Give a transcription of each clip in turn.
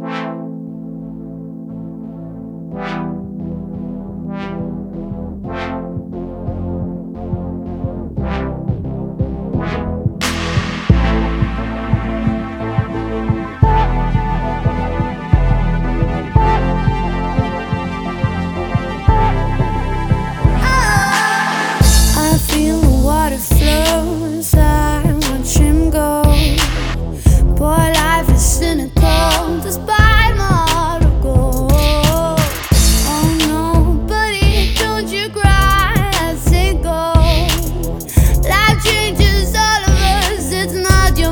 you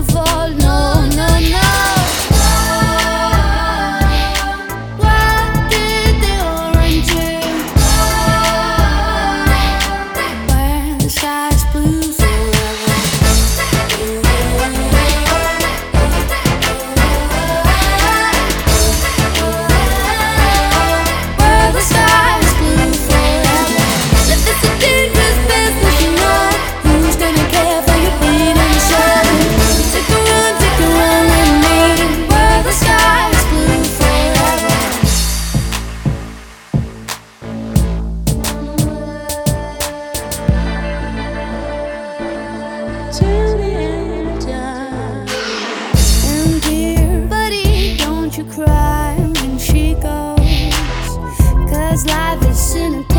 No. You cry when she goes. Cause life is cynical.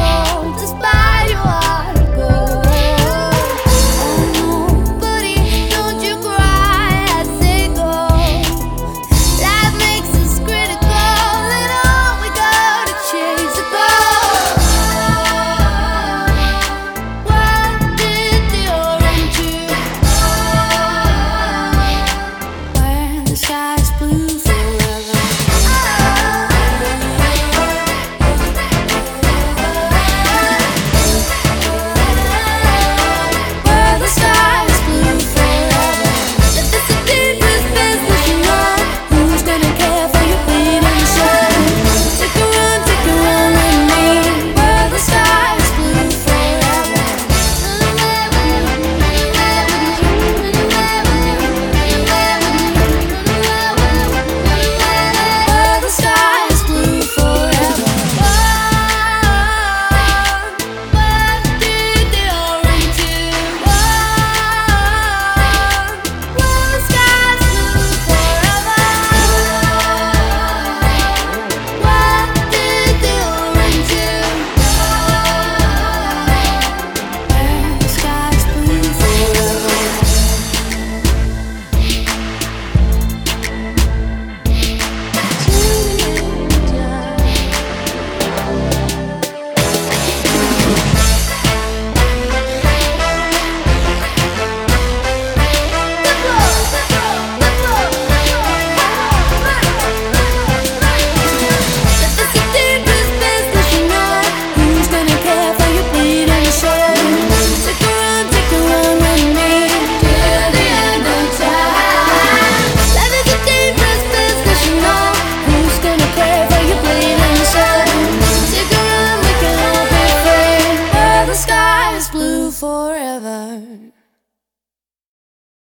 forever.